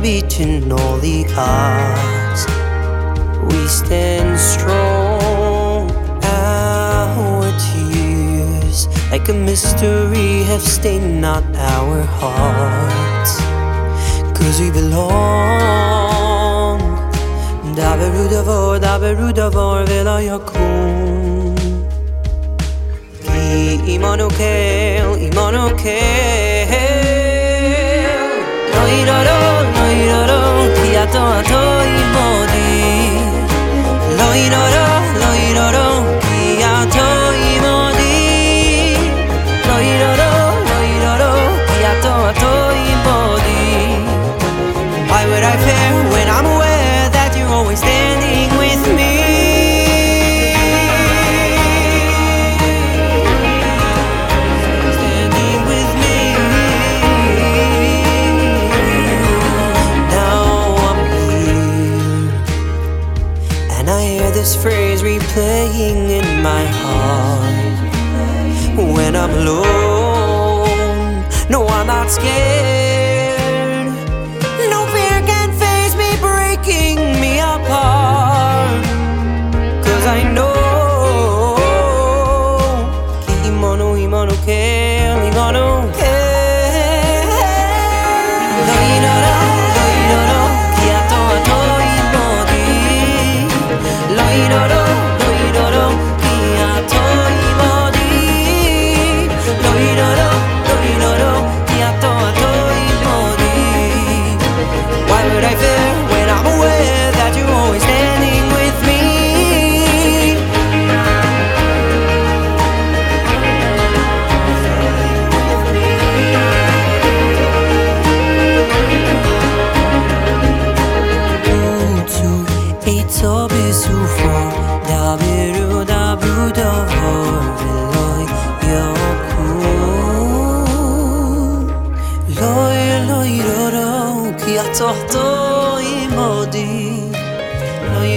beating all the odds. We stand strong. Our tears, like a mystery, have stained not our hearts. Cause we belong. Daberudavor, Daberudavor, Vela Yakun. Imanokel, Imanokel. Loiroro, loiroro, ato imodi. Loiroro, loiroro, this replaying in my heart. When I'm alone, no, I'm not scared. Eito bisufu dabiru dabudo veloy yoku loy loy roro ki atohto imodi loy